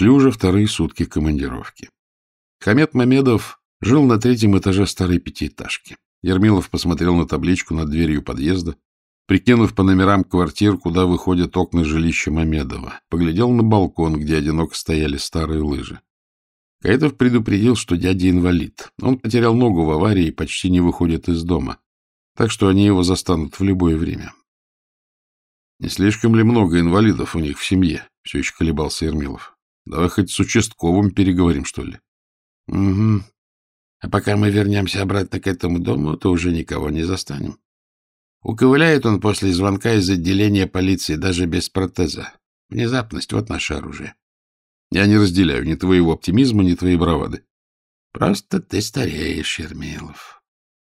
Шли уже вторые сутки командировки. Хамед Мамедов жил на третьем этаже старой пятиэтажки. Ермилов посмотрел на табличку над дверью подъезда, прикинув по номерам квартир, куда выходят окна жилища Мамедова. Поглядел на балкон, где одиноко стояли старые лыжи. Каэтов предупредил, что дядя инвалид. Он потерял ногу в аварии и почти не выходит из дома. Так что они его застанут в любое время. Не слишком ли много инвалидов у них в семье? Все еще колебался Ермилов. Давай хоть с участковым переговорим, что ли. Угу. А пока мы вернемся обратно к этому дому, то уже никого не застанем. Уковыляет он после звонка из отделения полиции даже без протеза. Внезапность — вот наше оружие. Я не разделяю ни твоего оптимизма, ни твоей бравады. Просто ты стареешь, Ермилов.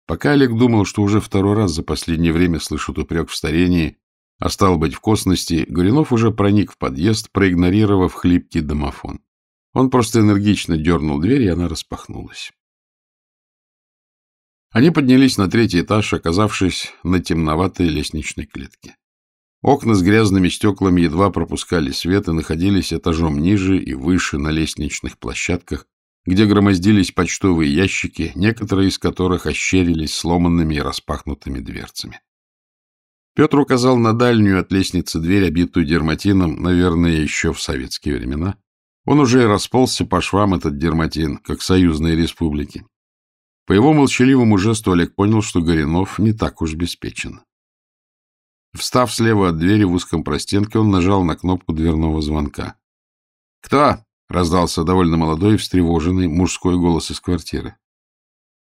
Пока Олег думал, что уже второй раз за последнее время слышит упрек в старении, а стал быть в косности, Горюнов уже проник в подъезд, проигнорировав хлипкий домофон. Он просто энергично дернул дверь, и она распахнулась. Они поднялись на третий этаж, оказавшись на темноватой лестничной клетке. Окна с грязными стеклами едва пропускали свет и находились этажом ниже и выше на лестничных площадках, где громоздились почтовые ящики, некоторые из которых ощерились сломанными и распахнутыми дверцами. Петр указал на дальнюю от лестницы дверь, обитую дерматином, наверное, еще в советские времена. Он уже расползся по швам, этот дерматин, как союзные республики. По его молчаливому жесту Олег понял, что Горинов не так уж беспечен. Встав слева от двери в узком простенке, он нажал на кнопку дверного звонка. «Кто?» — раздался довольно молодой, встревоженный мужской голос из квартиры.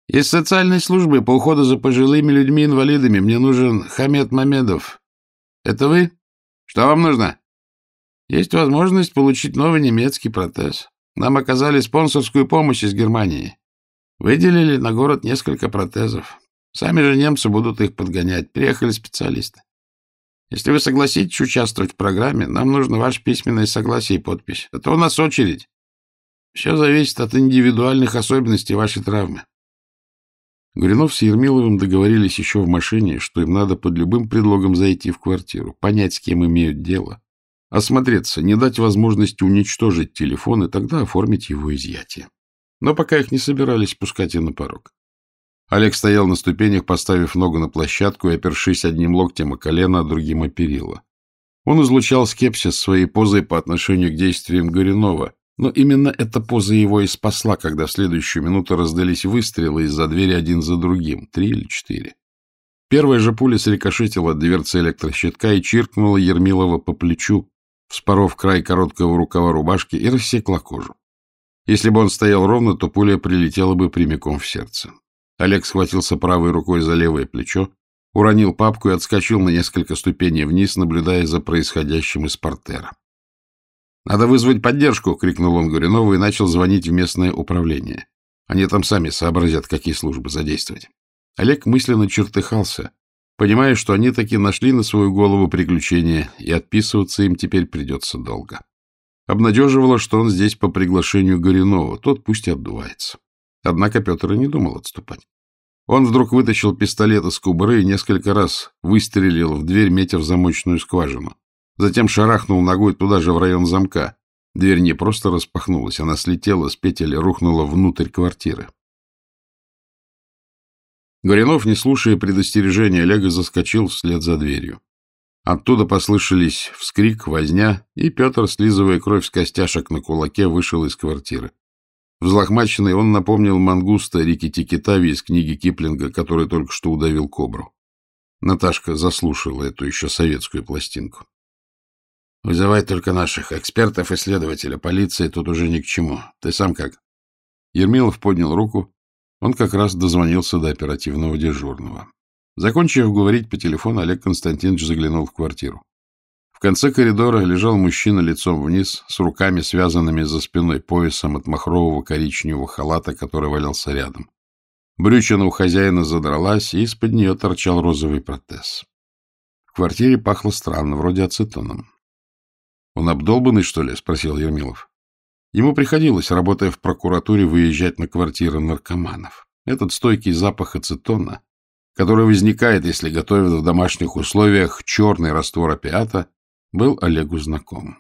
Из социальной службы по уходу за пожилыми людьми-инвалидами мне нужен Хамед Мамедов. Это вы? Что вам нужно? Есть возможность получить новый немецкий протез. Нам оказали спонсорскую помощь из Германии. Выделили на город несколько протезов. Сами же немцы будут их подгонять. Приехали специалисты. Если вы согласитесь участвовать в программе, нам нужно ваше письменное согласие и подпись. А то у нас очередь. Все зависит от индивидуальных особенностей вашей травмы. Гуринов с Ермиловым договорились еще в машине, что им надо под любым предлогом зайти в квартиру, понять, с кем имеют дело, осмотреться, не дать возможности уничтожить телефон и тогда оформить его изъятие. Но пока их не собирались пускать и на порог. Олег стоял на ступенях, поставив ногу на площадку и опершись одним локтем о колено, а другим о перила. Он излучал скепсис своей позой по отношению к действиям Горюнова, но именно эта поза его и спасла, когда в следующую минуту раздались выстрелы из-за двери один за другим, три или четыре. Первая же пуля срикошетила от дверцы электрощитка и чиркнула Ермилова по плечу, вспоров край короткого рукава рубашки и рассекла кожу. Если бы он стоял ровно, то пуля прилетела бы прямиком в сердце. Олег схватился правой рукой за левое плечо, уронил папку и отскочил на несколько ступеней вниз, наблюдая за происходящим из портера. «Надо вызвать поддержку!» — крикнул он Горюнову и начал звонить в местное управление. Они там сами сообразят, какие службы задействовать. Олег мысленно чертыхался, понимая, что они таки нашли на свою голову приключения, и отписываться им теперь придется долго. Обнадеживало, что он здесь по приглашению Горюнова, тот пусть и отдувается. Однако Петр и не думал отступать. Он вдруг вытащил пистолет из кубры и несколько раз выстрелил в дверь, метя в замочную скважину. Затем шарахнул ногой туда же в район замка. Дверь не просто распахнулась, она слетела с петель и рухнула внутрь квартиры. Горинов, не слушая предостережения Олега, заскочил вслед за дверью. Оттуда послышались вскрик, возня, и Петр, слизывая кровь с костяшек на кулаке, вышел из квартиры. Взлохмаченный он напомнил мангуста Рики Тикитави из книги Киплинга, который только что удавил кобру. Наташка заслушала эту еще советскую пластинку. Вызывай только наших экспертов и следователя. Полиция тут уже ни к чему. Ты сам как? Ермилов поднял руку. Он как раз дозвонился до оперативного дежурного. Закончив говорить по телефону, Олег Константинович заглянул в квартиру. В конце коридора лежал мужчина лицом вниз, с руками, связанными за спиной поясом от махрового коричневого халата, который валялся рядом. Брючина у хозяина задралась, и из-под нее торчал розовый протез. В квартире пахло странно, вроде ацетоном. — Он обдолбанный, что ли? — спросил Ермилов. Ему приходилось, работая в прокуратуре, выезжать на квартиры наркоманов. Этот стойкий запах ацетона, который возникает, если готовят в домашних условиях черный раствор опиата, был Олегу знаком.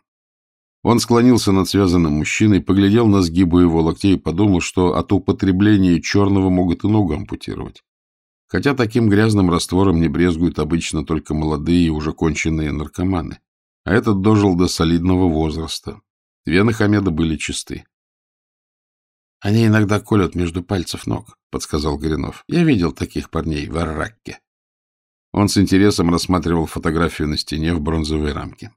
Он склонился над связанным мужчиной, поглядел на сгибы его локтей и подумал, что от употребления черного могут и ногу ампутировать. Хотя таким грязным раствором не брезгуют обычно только молодые и уже конченные наркоманы. А этот дожил до солидного возраста. Вены Хамеда были чисты. — Они иногда колют между пальцев ног, — подсказал Горинов. — Я видел таких парней в Арракке. Он с интересом рассматривал фотографию на стене в бронзовой рамке.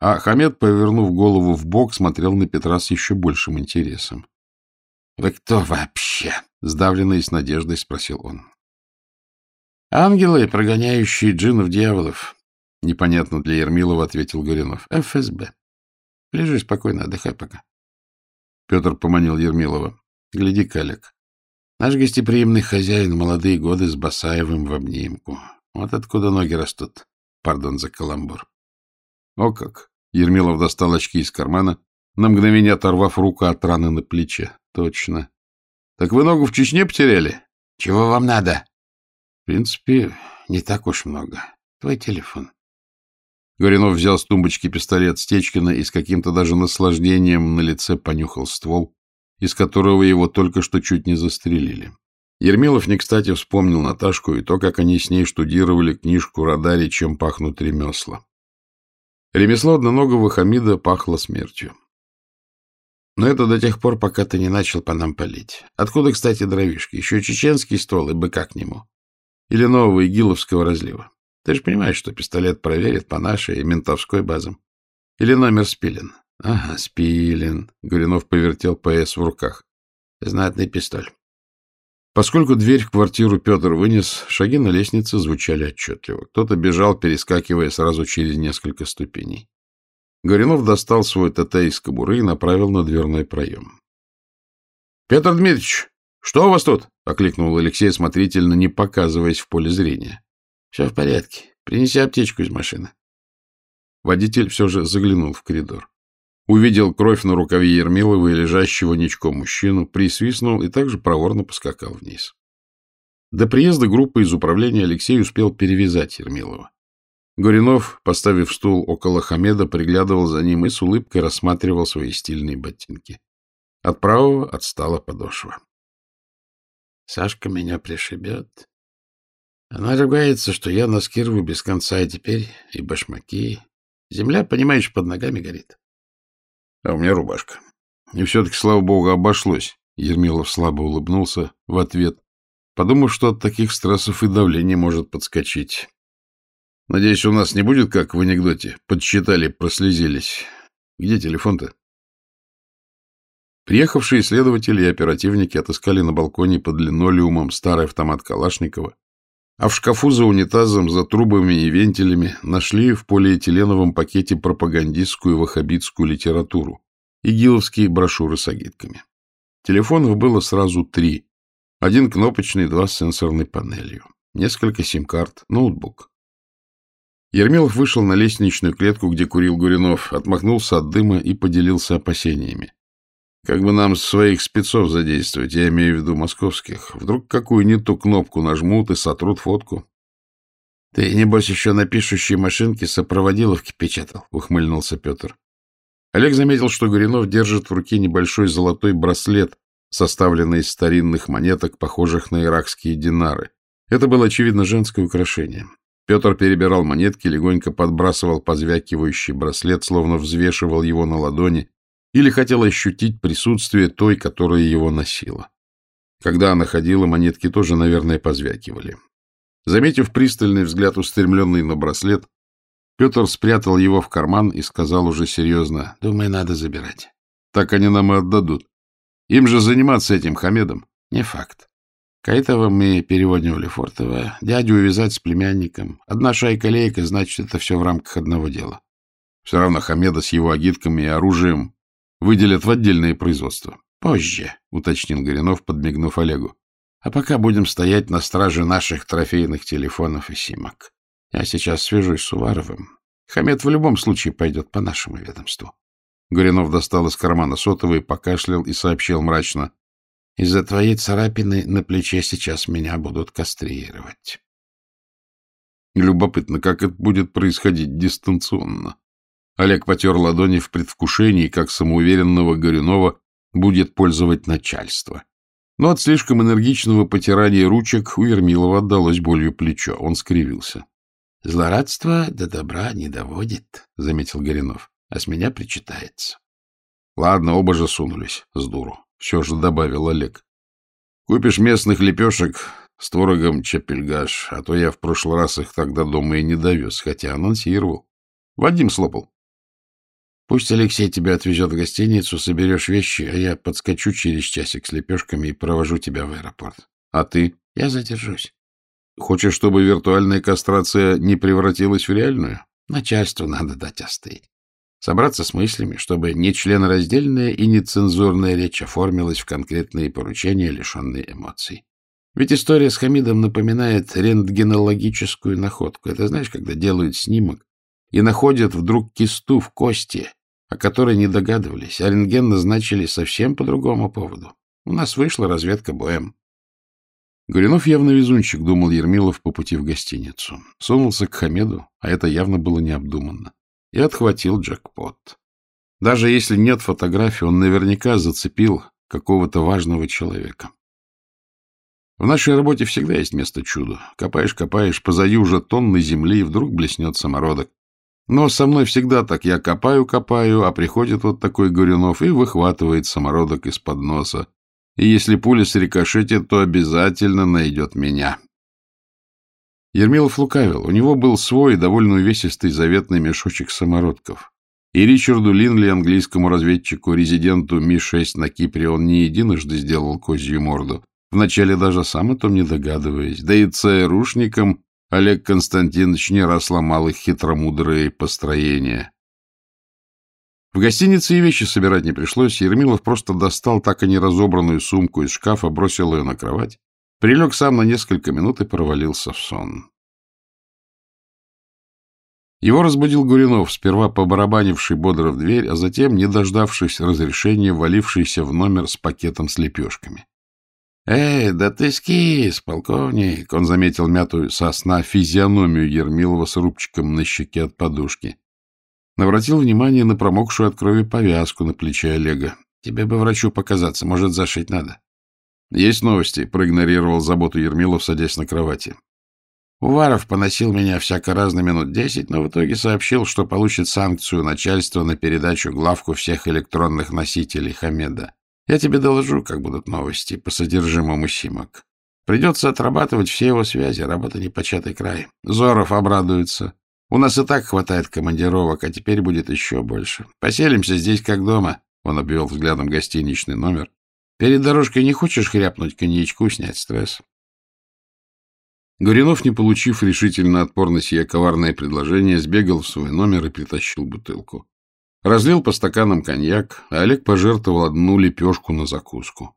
А Хамед, повернув голову в бок, смотрел на Петра с еще большим интересом. — Вы кто вообще? — сдавленно и с надеждой спросил он. Ангелы, прогоняющие джинов-дьяволов, — непонятно для Ермилова ответил Горинов. — ФСБ. Лежи спокойно, отдыхай пока. Петр поманил Ермилова. — Гляди, Калек. Наш гостеприимный хозяин молодые годы с Басаевым в обнимку. Вот откуда ноги растут. Пардон за каламбур. — О как! — Ермилов достал очки из кармана, на мгновение оторвав руку от раны на плече. — Точно. — Так вы ногу в Чечне потеряли? — Чего вам надо? принципе, не так уж много. Твой телефон. Горинов взял с тумбочки пистолет Стечкина и с каким-то даже наслаждением на лице понюхал ствол, из которого его только что чуть не застрелили. Ермилов не кстати вспомнил Наташку и то, как они с ней штудировали книжку «Радари. Чем пахнут ремесла». Ремесло одноногого Хамида пахло смертью. Но это до тех пор, пока ты не начал по нам палить. Откуда, кстати, дровишки? Еще чеченский ствол и быка к нему. Или нового игиловского разлива. Ты же понимаешь, что пистолет проверит по нашей и ментовской базам. Или номер спилен. Ага, спилен. Горюнов повертел ПС в руках. Знатный пистоль. Поскольку дверь в квартиру Петр вынес, шаги на лестнице звучали отчетливо. Кто-то бежал, перескакивая сразу через несколько ступеней. Горюнов достал свой ТТ из кобуры и направил на дверной проем. — Петр Дмитриевич, что у вас тут? — окликнул Алексей осмотрительно, не показываясь в поле зрения. — Все в порядке. Принеси аптечку из машины. Водитель все же заглянул в коридор. Увидел кровь на рукаве Ермилова и лежащего ничком мужчину, присвистнул и также проворно поскакал вниз. До приезда группы из управления Алексей успел перевязать Ермилова. Горинов, поставив стул около Хамеда, приглядывал за ним и с улыбкой рассматривал свои стильные ботинки. От правого отстала подошва. Сашка меня пришибет. Она ругается, что я носки рву без конца, и теперь и башмаки. Земля, понимаешь, под ногами горит. А у меня рубашка. И все-таки, слава богу, обошлось. Ермилов слабо улыбнулся в ответ, подумав, что от таких стрессов и давление может подскочить. Надеюсь, у нас не будет, как в анекдоте. Подсчитали, прослезились. Где телефон-то? Приехавшие следователи и оперативники отыскали на балконе под линолеумом старый автомат Калашникова, а в шкафу за унитазом, за трубами и вентилями нашли в полиэтиленовом пакете пропагандистскую ваххабитскую литературу и гиловские брошюры с агитками. Телефонов было сразу три. Один кнопочный, два с сенсорной панелью. Несколько сим-карт, ноутбук. Ермилов вышел на лестничную клетку, где курил Гуринов, отмахнулся от дыма и поделился опасениями. Как бы нам своих спецов задействовать, я имею в виду московских. Вдруг какую не ту кнопку нажмут и сотрут фотку. — Ты, небось, еще на пишущей машинке сопроводиловки печатал, — ухмыльнулся Петр. Олег заметил, что Горинов держит в руке небольшой золотой браслет, составленный из старинных монеток, похожих на иракские динары. Это было, очевидно, женское украшение. Петр перебирал монетки, легонько подбрасывал позвякивающий браслет, словно взвешивал его на ладони, или хотел ощутить присутствие той, которая его носила. Когда она ходила, монетки тоже, наверное, позвякивали. Заметив пристальный взгляд, устремленный на браслет, Петр спрятал его в карман и сказал уже серьезно, «Думаю, надо забирать. Так они нам и отдадут. Им же заниматься этим Хамедом». «Не факт. Каитова мы переводим в Лефортово, дядю увязать с племянником. Одна шайка-лейка, значит, это все в рамках одного дела. Все равно Хамеда с его агитками и оружием Выделят в отдельное производство. Позже, — уточнил Горинов, подмигнув Олегу. А пока будем стоять на страже наших трофейных телефонов и симок. Я сейчас свяжусь с Уваровым. Хамед в любом случае пойдет по нашему ведомству. Горинов достал из кармана сотовый, покашлял и сообщил мрачно. Из-за твоей царапины на плече сейчас меня будут кастрировать. Любопытно, как это будет происходить дистанционно. Олег потер ладони в предвкушении, как самоуверенного Горюнова будет пользовать начальство. Но от слишком энергичного потирания ручек у Ермилова отдалось болью плечо. Он скривился. — Злорадство до добра не доводит, — заметил Горюнов, — а с меня причитается. — Ладно, оба же сунулись с дуру. Все же добавил Олег. — Купишь местных лепешек с творогом чапельгаш, а то я в прошлый раз их тогда дома и не довез, хотя анонсировал. Вадим слопал. Пусть Алексей тебя отвезет в гостиницу, соберешь вещи, а я подскочу через часик с лепешками и провожу тебя в аэропорт. А ты? Я задержусь. Хочешь, чтобы виртуальная кастрация не превратилась в реальную? Начальству надо дать остыть. Собраться с мыслями, чтобы нечленораздельная и нецензурная речь оформилась в конкретные поручения, лишенные эмоций. Ведь история с Хамидом напоминает рентгенологическую находку. Это знаешь, когда делают снимок и находят вдруг кисту в кости, о которой не догадывались, а рентген назначили совсем по другому поводу. У нас вышла разведка боем. Горюнов явно везунчик, думал Ермилов по пути в гостиницу. Сунулся к Хамеду, а это явно было необдуманно. И отхватил джекпот. Даже если нет фотографии, он наверняка зацепил какого-то важного человека. В нашей работе всегда есть место чуду. Копаешь, копаешь, позади уже тонны земли, и вдруг блеснет самородок. Но со мной всегда так. Я копаю-копаю, а приходит вот такой Горюнов и выхватывает самородок из-под носа. И если пуля срикошетит, то обязательно найдет меня. Ермилов лукавил. У него был свой, довольно увесистый заветный мешочек самородков. И Ричарду Линли, английскому разведчику, резиденту Ми-6 на Кипре, он не единожды сделал козью морду. Вначале даже сам о том не догадываясь. Да и ЦРУшникам Олег Константинович не раз ломал их хитромудрые построения. В гостинице и вещи собирать не пришлось. Ермилов просто достал так и не разобранную сумку из шкафа, бросил ее на кровать, прилег сам на несколько минут и провалился в сон. Его разбудил Гуринов, сперва побарабанивший бодро в дверь, а затем, не дождавшись разрешения, валившийся в номер с пакетом с лепешками. «Эй, да ты скис, полковник!» Он заметил мятую сосна физиономию Ермилова с рубчиком на щеке от подушки. Обратил внимание на промокшую от крови повязку на плече Олега. «Тебе бы врачу показаться, может, зашить надо». «Есть новости», — проигнорировал заботу Ермилов, садясь на кровати. Уваров поносил меня всяко разно минут десять, но в итоге сообщил, что получит санкцию начальства на передачу главку всех электронных носителей Хамеда. Я тебе доложу, как будут новости по содержимому Симок. Придется отрабатывать все его связи, работа непочатый край. Зоров обрадуется. У нас и так хватает командировок, а теперь будет еще больше. Поселимся здесь как дома. Он обвел взглядом гостиничный номер. Перед дорожкой не хочешь хряпнуть коньячку, снять стресс? Горинов, не получив решительно отпор на сие коварное предложение, сбегал в свой номер и притащил бутылку. Разлил по стаканам коньяк, а Олег пожертвовал одну лепешку на закуску.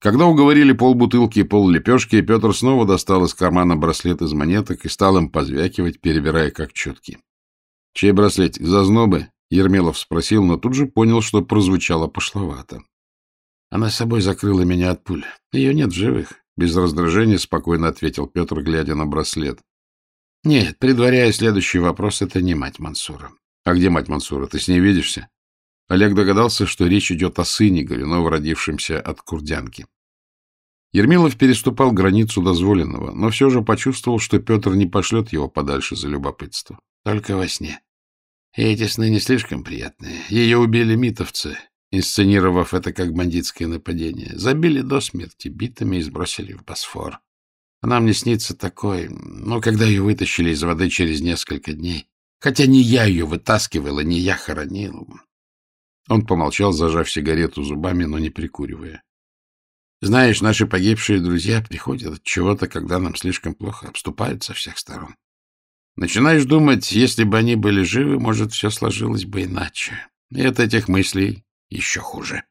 Когда уговорили полбутылки и пол лепешки, Петр снова достал из кармана браслет из монеток и стал им позвякивать, перебирая как четки. — Чей браслетик? Зазнобы? — Ермелов спросил, но тут же понял, что прозвучало пошловато. Она собой закрыла меня от пуль. Ее нет в живых. Без раздражения спокойно ответил Петр, глядя на браслет. — Нет, предваряя следующий вопрос, это не мать Мансура. А где мать Мансура? Ты с ней видишься? Олег догадался, что речь идет о сыне Горюнова, родившемся от курдянки. Ермилов переступал границу дозволенного, но все же почувствовал, что Петр не пошлет его подальше за любопытство. Только во сне. И эти сны не слишком приятные. Ее убили митовцы, инсценировав это как бандитское нападение. Забили до смерти битами и сбросили в Босфор. Она мне снится такой, ну, когда ее вытащили из воды через несколько дней. Хотя не я ее вытаскивала, не я хоронил. Он помолчал, зажав сигарету зубами, но не прикуривая. Знаешь, наши погибшие друзья приходят от чего-то, когда нам слишком плохо, обступают со всех сторон. Начинаешь думать, если бы они были живы, может, все сложилось бы иначе. И от этих мыслей еще хуже.